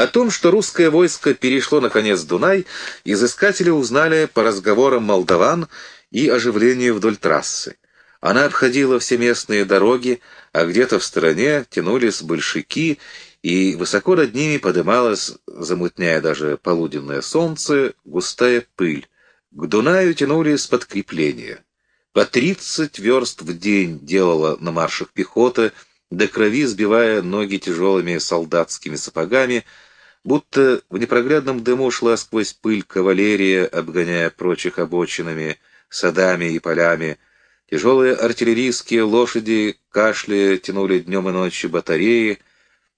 О том, что русское войско перешло наконец Дунай, изыскатели узнали по разговорам молдаван и оживлению вдоль трассы. Она обходила все местные дороги, а где-то в стороне тянулись большевики, и высоко над ними подымалась, замутняя даже полуденное солнце, густая пыль. К Дунаю тянулись подкрепления. По тридцать верст в день делала на маршах пехота, до крови сбивая ноги тяжелыми солдатскими сапогами, будто в непроглядном дыму шла сквозь пыль кавалерия, обгоняя прочих обочинами, садами и полями. Тяжелые артиллерийские лошади, кашляя, тянули днем и ночью батареи.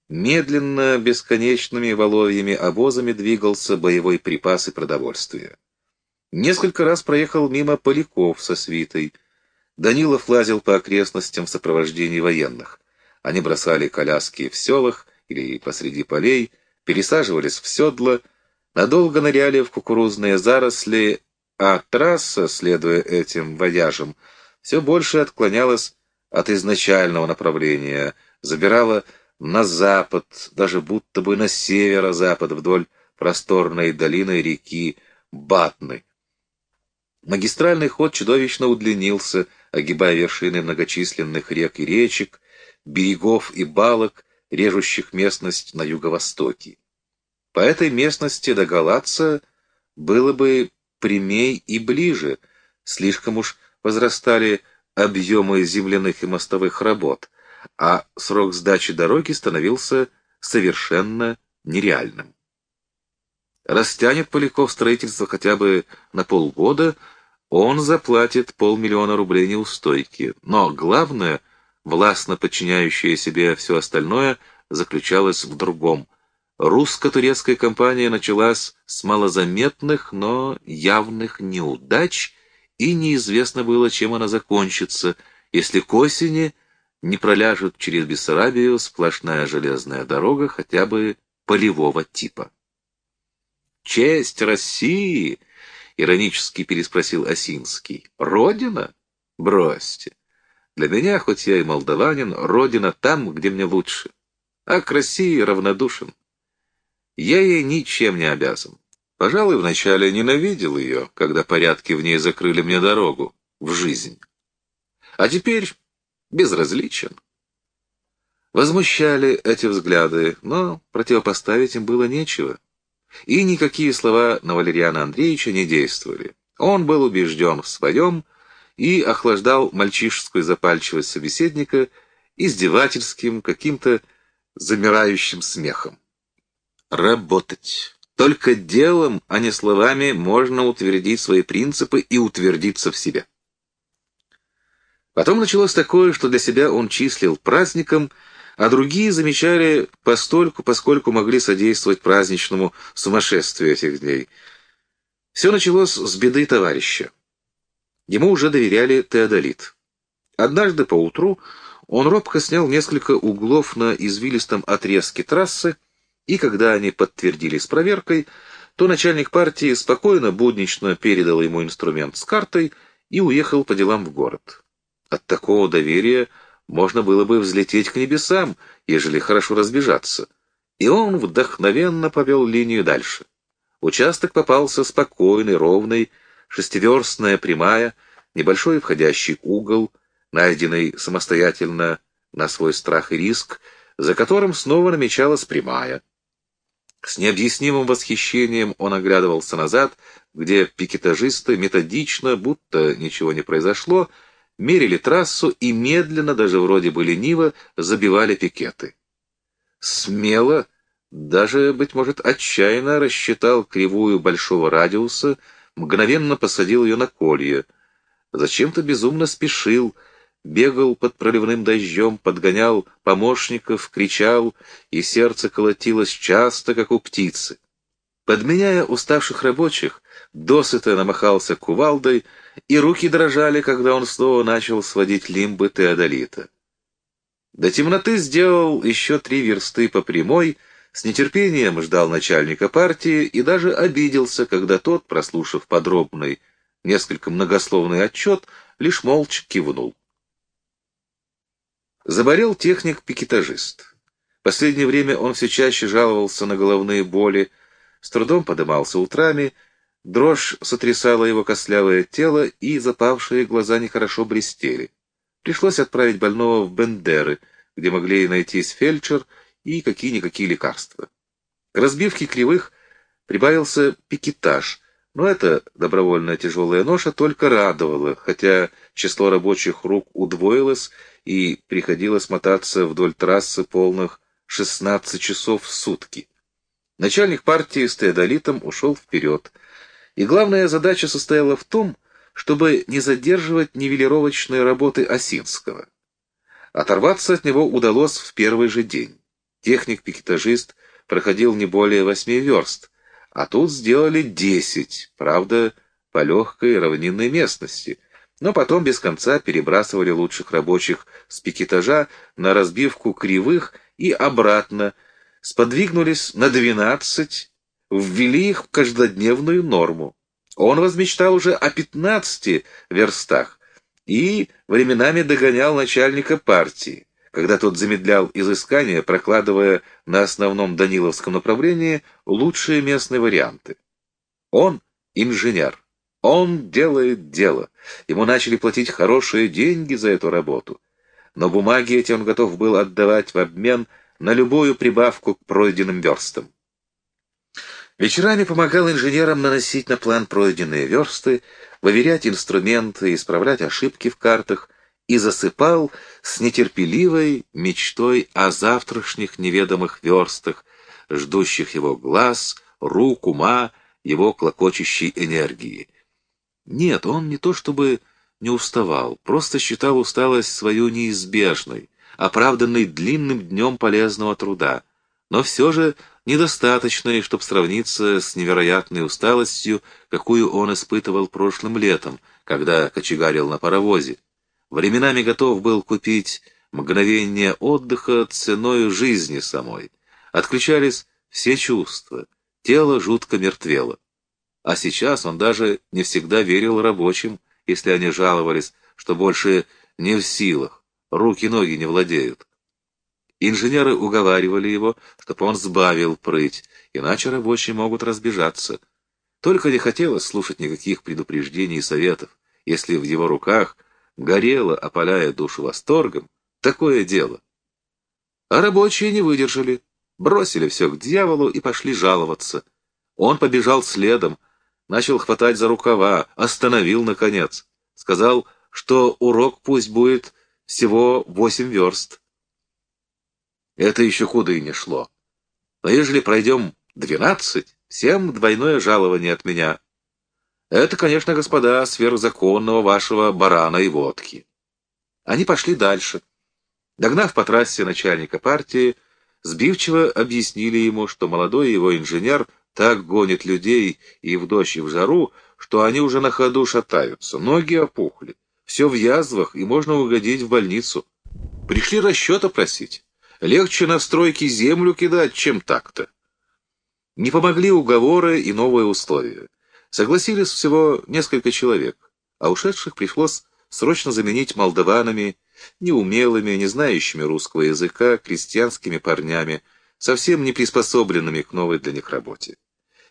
Медленно, бесконечными воловьями обозами двигался боевой припас и продовольствие. Несколько раз проехал мимо Поляков со свитой. Данилов лазил по окрестностям в сопровождении военных. Они бросали коляски в селах или посреди полей, пересаживались в седла, надолго ныряли в кукурузные заросли, а трасса, следуя этим вояжам, все больше отклонялась от изначального направления, забирала на запад, даже будто бы на северо-запад вдоль просторной долины реки Батны. Магистральный ход чудовищно удлинился, огибая вершины многочисленных рек и речек, берегов и балок, режущих местность на юго-востоке. По этой местности до Галаца было бы прямей и ближе, слишком уж возрастали объемы земляных и мостовых работ, а срок сдачи дороги становился совершенно нереальным. Растянет Поляков строительство хотя бы на полгода, он заплатит полмиллиона рублей неустойки. Но главное — властно подчиняющая себе все остальное, заключалась в другом. Русско-турецкая кампания началась с малозаметных, но явных неудач, и неизвестно было, чем она закончится, если к осени не проляжет через Бессарабию сплошная железная дорога хотя бы полевого типа. «Честь России!» — иронически переспросил Осинский. «Родина? Бросьте. Для меня, хоть я и молдаванин, родина там, где мне лучше. А к России равнодушен. Я ей ничем не обязан. Пожалуй, вначале ненавидел ее, когда порядки в ней закрыли мне дорогу в жизнь. А теперь безразличен. Возмущали эти взгляды, но противопоставить им было нечего. И никакие слова на Валериана Андреевича не действовали. Он был убежден в своем, и охлаждал мальчишескую запальчивость собеседника издевательским, каким-то замирающим смехом. Работать. Только делом, а не словами, можно утвердить свои принципы и утвердиться в себе. Потом началось такое, что для себя он числил праздником, а другие замечали постольку, поскольку могли содействовать праздничному сумасшествию этих дней. Все началось с беды товарища. Ему уже доверяли теодолит. Однажды поутру он робко снял несколько углов на извилистом отрезке трассы, и когда они подтвердились проверкой, то начальник партии спокойно, буднично передал ему инструмент с картой и уехал по делам в город. От такого доверия можно было бы взлететь к небесам, ежели хорошо разбежаться. И он вдохновенно повел линию дальше. Участок попался спокойный, ровный, шестиверстная прямая, небольшой входящий угол, найденный самостоятельно на свой страх и риск, за которым снова намечалась прямая. С необъяснимым восхищением он оглядывался назад, где пикетажисты методично, будто ничего не произошло, мерили трассу и медленно, даже вроде бы лениво, забивали пикеты. Смело, даже, быть может, отчаянно рассчитал кривую большого радиуса, мгновенно посадил ее на колье. Зачем-то безумно спешил, бегал под проливным дождем, подгонял помощников, кричал, и сердце колотилось часто, как у птицы. Подменяя уставших рабочих, досыто намахался кувалдой, и руки дрожали, когда он снова начал сводить лимбы теодолита. До темноты сделал еще три версты по прямой, с нетерпением ждал начальника партии и даже обиделся, когда тот, прослушав подробный, несколько многословный отчет, лишь молча кивнул. Заболел техник-пикетажист. последнее время он все чаще жаловался на головные боли, с трудом подымался утрами, дрожь сотрясала его костлявое тело, и запавшие глаза нехорошо блестели. Пришлось отправить больного в Бендеры, где могли найтись фельдшер и какие-никакие лекарства. К разбивке кривых прибавился пикетаж, но эта добровольная тяжелая ноша только радовала, хотя число рабочих рук удвоилось и приходилось мотаться вдоль трассы полных 16 часов в сутки. Начальник партии с теодолитом ушел вперед, и главная задача состояла в том, чтобы не задерживать нивелировочные работы Осинского. Оторваться от него удалось в первый же день. Техник-пикетажист проходил не более восьми верст, а тут сделали десять, правда, по легкой равнинной местности, но потом без конца перебрасывали лучших рабочих с пикетажа на разбивку кривых и обратно, сподвигнулись на двенадцать, ввели их в каждодневную норму. Он возмечтал уже о пятнадцати верстах и временами догонял начальника партии, когда тот замедлял изыскания, прокладывая на основном Даниловском направлении лучшие местные варианты. Он инженер. Он делает дело. Ему начали платить хорошие деньги за эту работу. Но бумаги эти он готов был отдавать в обмен на любую прибавку к пройденным верстам. Вечерами помогал инженерам наносить на план пройденные версты, выверять инструменты, исправлять ошибки в картах и засыпал с нетерпеливой мечтой о завтрашних неведомых верстах, ждущих его глаз, рук, ума, его клокочущей энергии. Нет, он не то чтобы не уставал, просто считал усталость свою неизбежной, оправданной длинным днем полезного труда, но все же недостаточной, чтобы сравниться с невероятной усталостью, какую он испытывал прошлым летом, когда кочегарил на паровозе. Временами готов был купить мгновение отдыха ценой жизни самой. Отключались все чувства, тело жутко мертвело. А сейчас он даже не всегда верил рабочим, если они жаловались, что больше не в силах, руки-ноги не владеют. Инженеры уговаривали его, чтобы он сбавил прыть, иначе рабочие могут разбежаться. Только не хотелось слушать никаких предупреждений и советов, если в его руках горело, опаляя душу восторгом, такое дело. А рабочие не выдержали, бросили все к дьяволу и пошли жаловаться. Он побежал следом, начал хватать за рукава, остановил, наконец. Сказал, что урок пусть будет всего восемь верст. Это еще худо и не шло. Но ежели пройдем двенадцать, всем двойное жалование от меня. Это, конечно, господа, сверхзаконного вашего барана и водки. Они пошли дальше. Догнав по трассе начальника партии, сбивчиво объяснили ему, что молодой его инженер так гонит людей и в дождь, и в жару, что они уже на ходу шатаются, ноги опухли, все в язвах, и можно угодить в больницу. Пришли расчета просить. Легче на стройке землю кидать, чем так-то. Не помогли уговоры и новые условия. Согласились всего несколько человек, а ушедших пришлось срочно заменить молдаванами, неумелыми, не знающими русского языка, крестьянскими парнями, совсем не приспособленными к новой для них работе.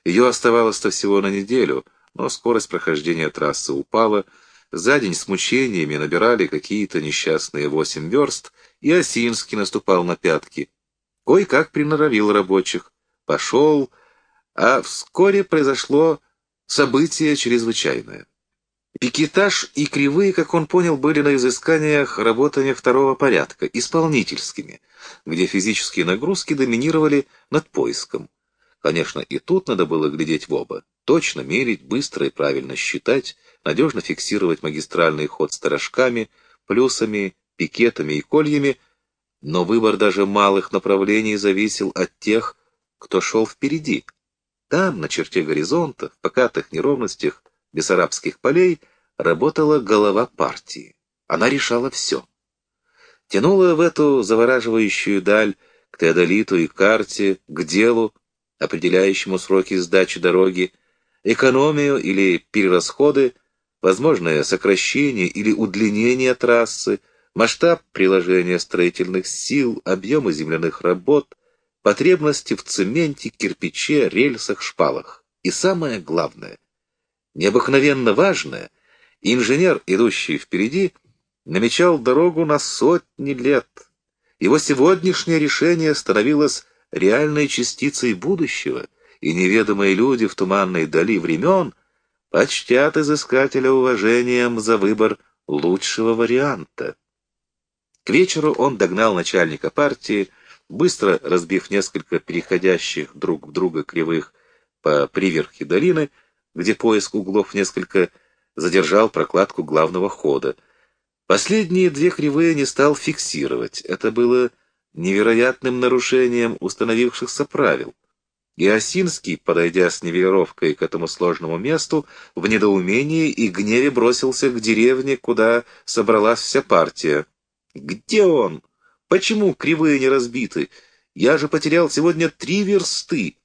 Ее оставалось-то всего на неделю, но скорость прохождения трассы упала, за день с мучениями набирали какие-то несчастные восемь верст, и Осинский наступал на пятки. Кой-как приноровил рабочих. Пошел, а вскоре произошло событие чрезвычайное. Пикетаж и кривые, как он понял, были на изысканиях работания второго порядка, исполнительскими, где физические нагрузки доминировали над поиском. Конечно, и тут надо было глядеть в оба. Точно мерить, быстро и правильно считать, надежно фиксировать магистральный ход сторожками, плюсами пикетами и кольями, но выбор даже малых направлений зависел от тех, кто шел впереди. Там, на черте горизонта, в покатых неровностях бессарабских полей, работала голова партии. Она решала все. Тянула в эту завораживающую даль к теодолиту и карте, к делу, определяющему сроки сдачи дороги, экономию или перерасходы, возможное сокращение или удлинение трассы, масштаб приложения строительных сил, объемы земляных работ, потребности в цементе, кирпиче, рельсах, шпалах. И самое главное, необыкновенно важное, инженер, идущий впереди, намечал дорогу на сотни лет. Его сегодняшнее решение становилось реальной частицей будущего, и неведомые люди в туманной дали времен почтят изыскателя уважением за выбор лучшего варианта. К вечеру он догнал начальника партии, быстро разбив несколько переходящих друг в друга кривых по приверхе долины, где поиск углов несколько задержал прокладку главного хода. Последние две кривые не стал фиксировать. Это было невероятным нарушением установившихся правил. И Осинский, подойдя с нивелировкой к этому сложному месту, в недоумении и гневе бросился к деревне, куда собралась вся партия. «Где он? Почему кривые не разбиты? Я же потерял сегодня три версты!»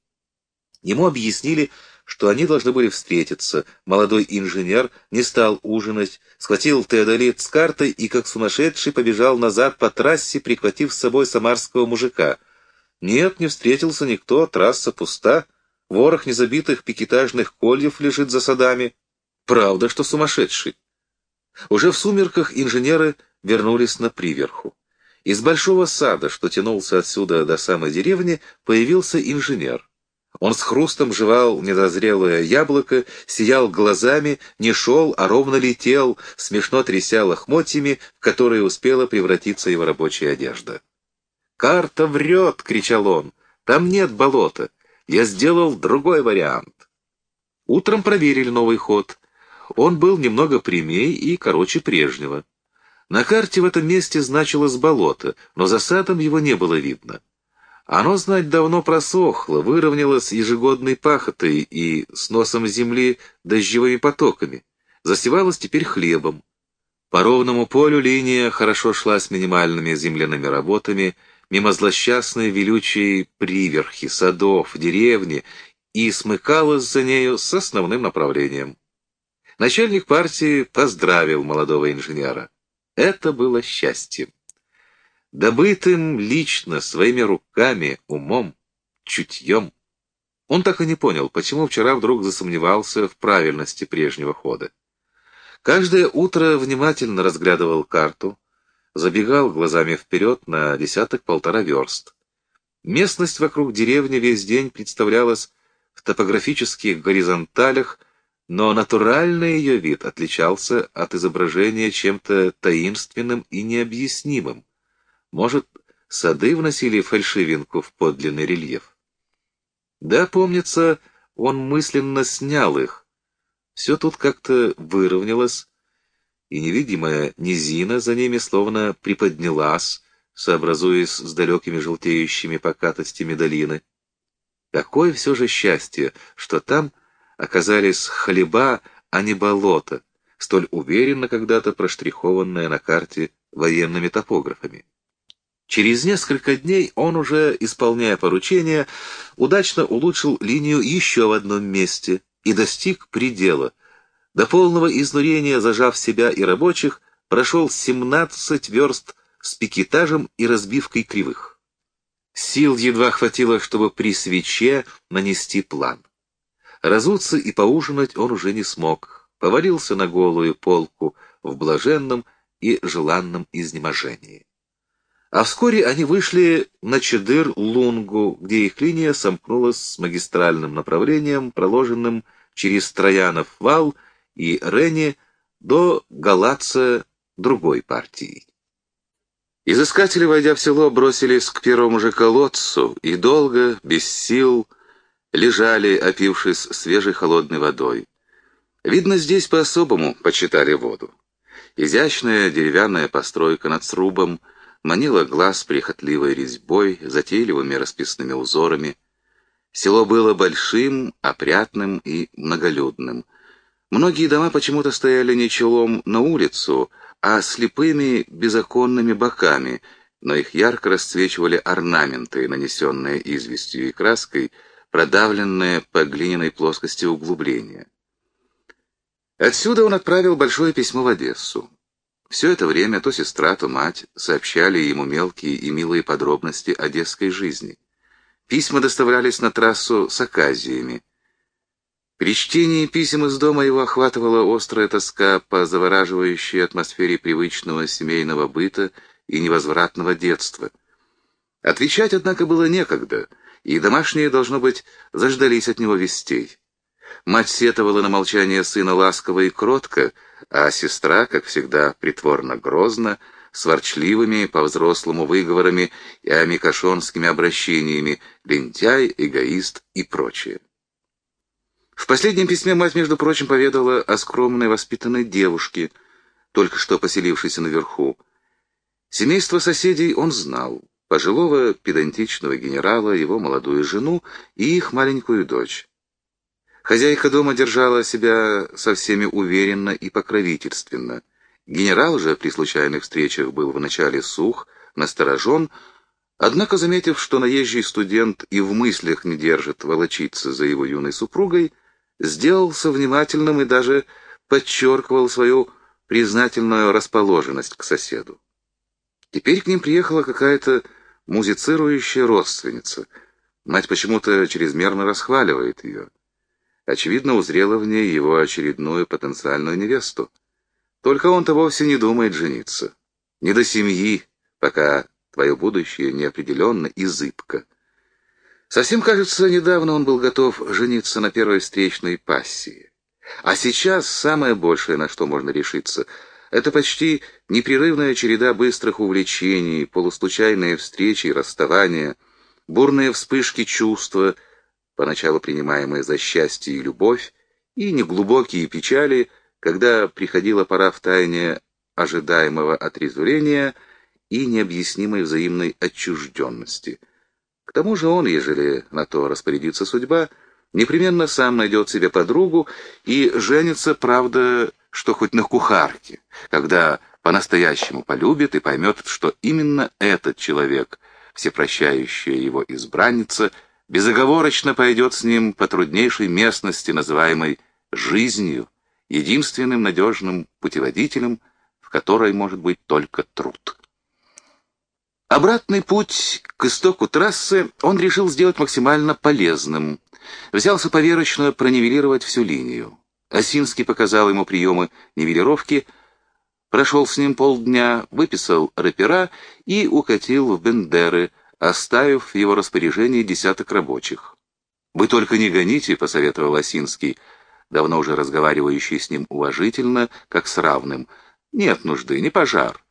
Ему объяснили, что они должны были встретиться. Молодой инженер не стал ужинать, схватил теодолит с картой и, как сумасшедший, побежал назад по трассе, прихватив с собой самарского мужика. Нет, не встретился никто, трасса пуста, ворох незабитых пикетажных кольев лежит за садами. Правда, что сумасшедший. Уже в сумерках инженеры вернулись на приверху. Из большого сада, что тянулся отсюда до самой деревни, появился инженер. Он с хрустом жевал недозрелое яблоко, сиял глазами, не шел, а ровно летел, смешно тряся лохмотьями, в которые успела превратиться его рабочая одежда. «Карта врет!» — кричал он. «Там нет болота. Я сделал другой вариант». Утром проверили новый ход. Он был немного прямей и короче прежнего. На карте в этом месте значилось болото, но за садом его не было видно. Оно, знать, давно просохло, выровнялось ежегодной пахотой и с носом земли дождевыми потоками, засевалось теперь хлебом. По ровному полю линия хорошо шла с минимальными земляными работами, мимо злосчастной велючей приверхи, садов, деревни, и смыкалась за нею с основным направлением. Начальник партии поздравил молодого инженера. Это было счастьем добытым лично, своими руками, умом, чутьем. Он так и не понял, почему вчера вдруг засомневался в правильности прежнего хода. Каждое утро внимательно разглядывал карту, забегал глазами вперед на десяток-полтора верст. Местность вокруг деревни весь день представлялась в топографических горизонталях, но натуральный ее вид отличался от изображения чем-то таинственным и необъяснимым. Может, сады вносили фальшивинку в подлинный рельеф? Да, помнится, он мысленно снял их. Все тут как-то выровнялось, и невидимая низина за ними словно приподнялась, сообразуясь с далекими желтеющими покатостями долины. Какое все же счастье, что там оказались хлеба, а не болото, столь уверенно когда-то проштрихованное на карте военными топографами. Через несколько дней он уже, исполняя поручение, удачно улучшил линию еще в одном месте и достиг предела. До полного изнурения, зажав себя и рабочих, прошел 17 верст с пикетажем и разбивкой кривых. Сил едва хватило, чтобы при свече нанести план. Разуться и поужинать он уже не смог, повалился на голую полку в блаженном и желанном изнеможении. А вскоре они вышли на Чедыр-Лунгу, где их линия сомкнулась с магистральным направлением, проложенным через Троянов вал и Ренни до Галаца другой партии. Изыскатели, войдя в село, бросились к первому же колодцу и долго, без сил, лежали, опившись свежей холодной водой. Видно, здесь по-особому почитали воду. Изящная деревянная постройка над срубом — манила глаз прихотливой резьбой, затейливыми расписными узорами. Село было большим, опрятным и многолюдным. Многие дома почему-то стояли не челом на улицу, а слепыми безоконными боками, но их ярко расцвечивали орнаменты, нанесенные известью и краской, продавленные по глиняной плоскости углубления. Отсюда он отправил большое письмо в Одессу. Все это время то сестра, то мать сообщали ему мелкие и милые подробности одесской жизни. Письма доставлялись на трассу с оказиями. При чтении писем из дома его охватывала острая тоска по завораживающей атмосфере привычного семейного быта и невозвратного детства. Отвечать, однако, было некогда, и домашние, должно быть, заждались от него вестей. Мать сетовала на молчание сына ласково и кротко, а сестра, как всегда, притворно грозно, с ворчливыми по-взрослому выговорами и амикошонскими обращениями «лентяй», «эгоист» и прочее. В последнем письме мать, между прочим, поведала о скромной воспитанной девушке, только что поселившейся наверху. Семейство соседей он знал, пожилого педантичного генерала, его молодую жену и их маленькую дочь. Хозяйка дома держала себя со всеми уверенно и покровительственно. Генерал же при случайных встречах был вначале сух, насторожен, однако, заметив, что наезжий студент и в мыслях не держит волочиться за его юной супругой, сделался внимательным и даже подчеркивал свою признательную расположенность к соседу. Теперь к ним приехала какая-то музицирующая родственница. Мать почему-то чрезмерно расхваливает ее очевидно, узрела в ней его очередную потенциальную невесту. Только он-то вовсе не думает жениться. Не до семьи, пока твое будущее неопределенно и зыбко. Совсем, кажется, недавно он был готов жениться на первой встречной пассии. А сейчас самое большее, на что можно решиться, это почти непрерывная череда быстрых увлечений, полуслучайные встречи и расставания, бурные вспышки чувства — поначалу принимаемые за счастье и любовь, и неглубокие печали, когда приходила пора в тайне ожидаемого отрезвления и необъяснимой взаимной отчужденности. К тому же он, ежели на то распорядится судьба, непременно сам найдет себе подругу и женится, правда, что хоть на кухарке, когда по-настоящему полюбит и поймет, что именно этот человек, всепрощающая его избранница — безоговорочно пойдет с ним по труднейшей местности, называемой жизнью, единственным надежным путеводителем, в которой может быть только труд. Обратный путь к истоку трассы он решил сделать максимально полезным. Взялся поверочно пронивелировать всю линию. Осинский показал ему приемы нивелировки, прошел с ним полдня, выписал рэпера и укатил в Бендеры, оставив в его распоряжении десяток рабочих. «Вы только не гоните», — посоветовал Осинский, давно уже разговаривающий с ним уважительно, как с равным. «Нет нужды, не пожар».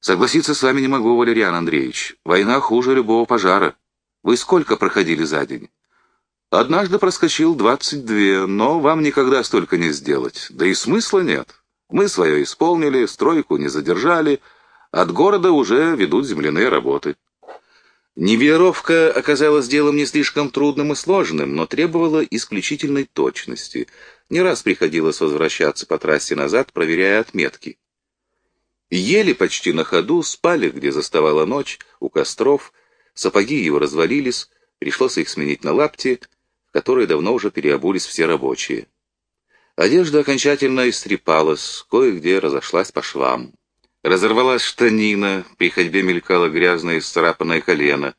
«Согласиться с вами не могу, Валериан Андреевич. Война хуже любого пожара. Вы сколько проходили за день?» «Однажды проскочил двадцать две, но вам никогда столько не сделать. Да и смысла нет. Мы свое исполнили, стройку не задержали. От города уже ведут земляные работы». Нивелировка оказалась делом не слишком трудным и сложным, но требовала исключительной точности. Не раз приходилось возвращаться по трассе назад, проверяя отметки. Ели почти на ходу, спали, где заставала ночь, у костров, сапоги его развалились, пришлось их сменить на лапти, которые давно уже переобулись все рабочие. Одежда окончательно истрепалась, кое-где разошлась по швам. Разорвалась штанина, при ходьбе мелькало грязное и сцарапанное колено.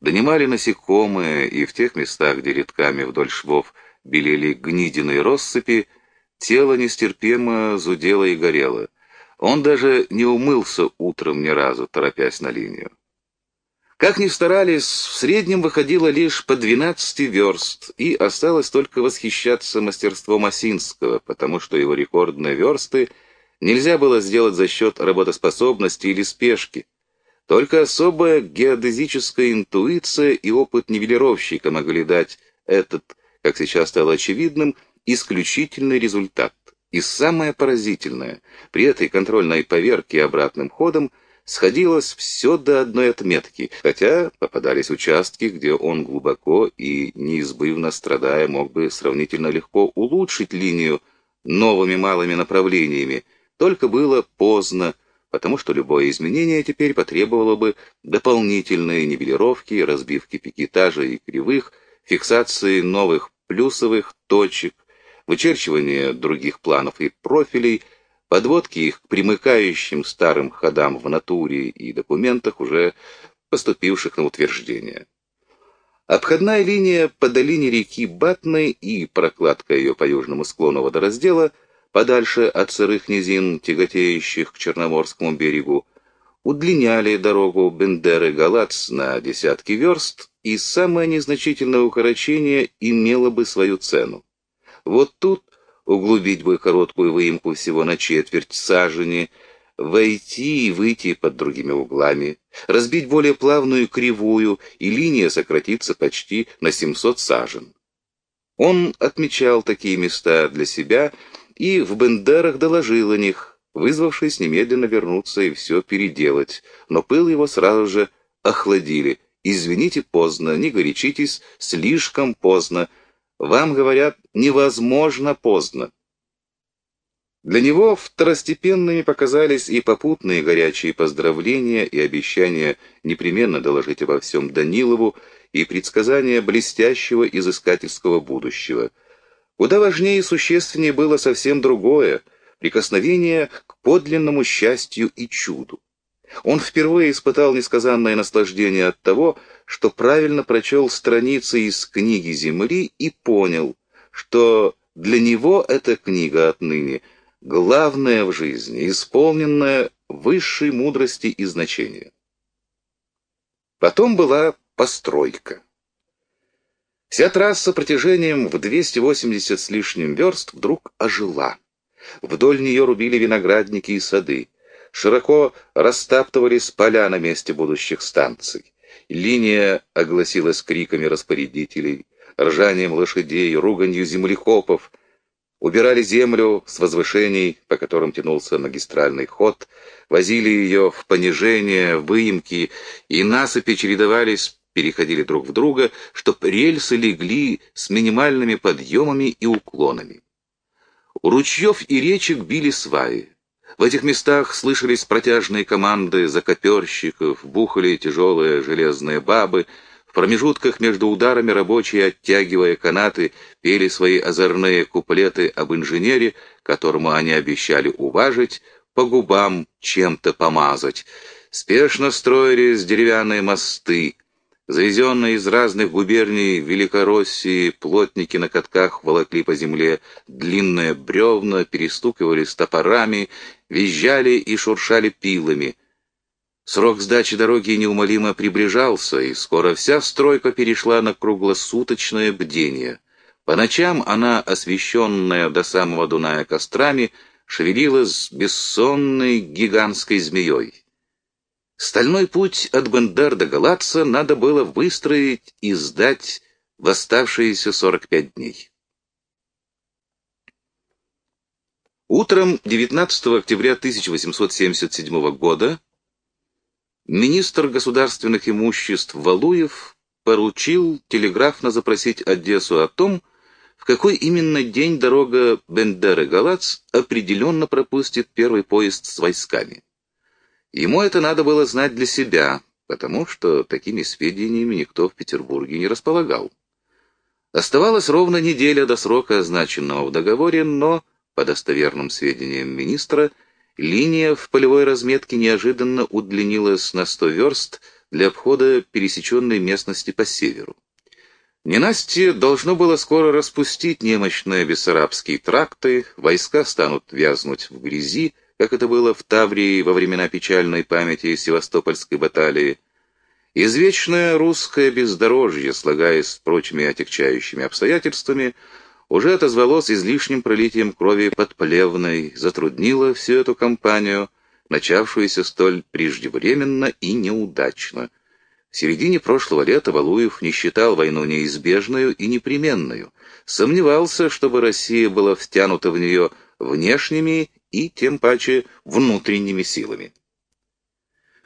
Донимали насекомые, и в тех местах, где редками вдоль швов белели гнидиные россыпи, тело нестерпимо зудело и горело. Он даже не умылся утром ни разу, торопясь на линию. Как ни старались, в среднем выходило лишь по 12 верст, и осталось только восхищаться мастерством Осинского, потому что его рекордные версты — нельзя было сделать за счет работоспособности или спешки. Только особая геодезическая интуиция и опыт нивелировщика могли дать этот, как сейчас стало очевидным, исключительный результат. И самое поразительное, при этой контрольной поверке обратным ходом сходилось все до одной отметки, хотя попадались участки, где он глубоко и неизбывно страдая мог бы сравнительно легко улучшить линию новыми малыми направлениями, только было поздно, потому что любое изменение теперь потребовало бы дополнительной нивелировки, разбивки пикетажа и кривых, фиксации новых плюсовых точек, вычерчивания других планов и профилей, подводки их к примыкающим старым ходам в натуре и документах, уже поступивших на утверждение. Обходная линия по долине реки Батной и прокладка ее по южному склону водораздела, подальше от сырых низин, тяготеющих к Черноморскому берегу, удлиняли дорогу Бендеры-Галац на десятки верст, и самое незначительное укорочение имело бы свою цену. Вот тут углубить бы короткую выемку всего на четверть сажени, войти и выйти под другими углами, разбить более плавную кривую, и линия сократится почти на 700 сажен. Он отмечал такие места для себя и в Бендерах доложил о них, вызвавшись немедленно вернуться и все переделать, но пыл его сразу же охладили. «Извините, поздно, не горячитесь, слишком поздно. Вам, говорят, невозможно поздно». Для него второстепенными показались и попутные горячие поздравления, и обещания непременно доложить обо всем Данилову, и предсказания блестящего изыскательского будущего. Куда важнее и существеннее было совсем другое — прикосновение к подлинному счастью и чуду. Он впервые испытал несказанное наслаждение от того, что правильно прочел страницы из книги Земли и понял, что для него эта книга отныне — главное в жизни, исполненное высшей мудрости и значения. Потом была постройка. Вся трасса протяжением в 280 с лишним верст вдруг ожила. Вдоль нее рубили виноградники и сады. Широко растаптывались поля на месте будущих станций. Линия огласилась криками распорядителей, ржанием лошадей, руганью землекопов — убирали землю с возвышений, по которым тянулся магистральный ход, возили ее в понижение, выемки, и насыпи чередовались, переходили друг в друга, чтоб рельсы легли с минимальными подъемами и уклонами. У ручьев и речек били сваи. В этих местах слышались протяжные команды закоперщиков, бухали тяжелые железные бабы, промежутках между ударами рабочие, оттягивая канаты, пели свои озорные куплеты об инженере, которому они обещали уважить, по губам чем-то помазать. Спешно строились деревянные мосты. Завезенные из разных губерний Великороссии плотники на катках волокли по земле длинные бревна, перестукивались топорами, визжали и шуршали пилами — Срок сдачи дороги неумолимо приближался, и скоро вся стройка перешла на круглосуточное бдение. По ночам она, освещенная до самого Дуная кострами, шевелилась бессонной гигантской змеей. Стальной путь от Бендер до Галатца надо было выстроить и сдать в оставшиеся 45 дней. Утром 19 октября 1877 года Министр государственных имуществ Валуев поручил телеграфно запросить Одессу о том, в какой именно день дорога Бендеры-Галац определенно пропустит первый поезд с войсками. Ему это надо было знать для себя, потому что такими сведениями никто в Петербурге не располагал. Оставалась ровно неделя до срока, означенного в договоре, но, по достоверным сведениям министра, Линия в полевой разметке неожиданно удлинилась на 100 верст для обхода пересеченной местности по северу. Ненастье должно было скоро распустить немощные бессарабские тракты, войска станут вязнуть в грязи, как это было в Таврии во времена печальной памяти Севастопольской баталии. Извечное русское бездорожье, слагаясь с прочими отягчающими обстоятельствами, уже отозвалось излишним пролитием крови под Плевной, затруднило всю эту кампанию, начавшуюся столь преждевременно и неудачно. В середине прошлого лета Валуев не считал войну неизбежную и непременную, сомневался, чтобы Россия была втянута в нее внешними и, тем паче, внутренними силами.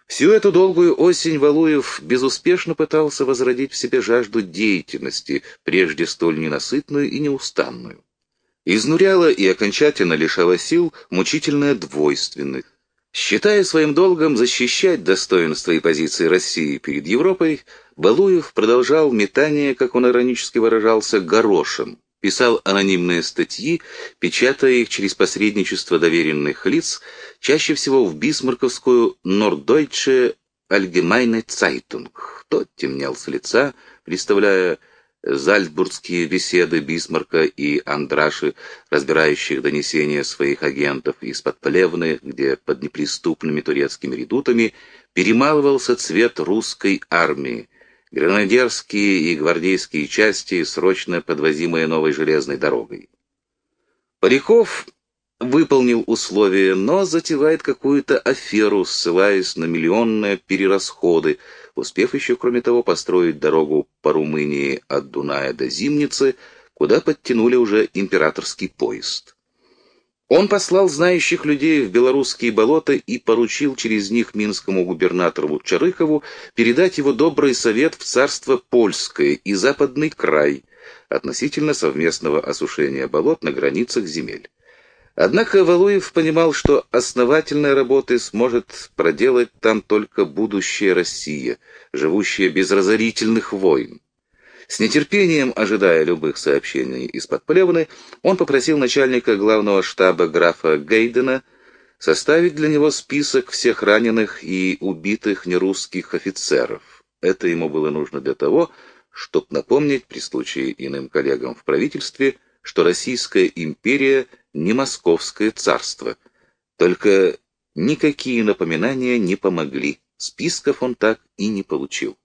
Всю эту долгую осень Валуев безуспешно пытался возродить в себе жажду деятельности, прежде столь ненасытную и неустанную. Изнуряла и окончательно лишала сил мучительная двойственность. Считая своим долгом защищать достоинства и позиции России перед Европой, Балуев продолжал метание, как он иронически выражался, горошем. Писал анонимные статьи, печатая их через посредничество доверенных лиц, чаще всего в бисмарковскую «Норддeutsche Allgemeine Zeitung». Тот темнел с лица, представляя зальцбургские беседы Бисмарка и Андраши, разбирающих донесения своих агентов из-под Плевны, где под неприступными турецкими редутами перемалывался цвет русской армии, гренадерские и гвардейские части, срочно подвозимые новой железной дорогой. Поляков выполнил условия, но затевает какую-то аферу, ссылаясь на миллионные перерасходы, успев еще, кроме того, построить дорогу по Румынии от Дуная до Зимницы, куда подтянули уже императорский поезд. Он послал знающих людей в белорусские болота и поручил через них минскому губернатору Чарыхову передать его добрый совет в царство Польское и Западный край относительно совместного осушения болот на границах земель. Однако Валуев понимал, что основательной работы сможет проделать там только будущая Россия, живущая без разорительных войн. С нетерпением, ожидая любых сообщений из-под Плевны, он попросил начальника главного штаба графа Гейдена составить для него список всех раненых и убитых нерусских офицеров. Это ему было нужно для того, чтобы напомнить при случае иным коллегам в правительстве, что Российская империя не Московское царство. Только никакие напоминания не помогли. Списков он так и не получил.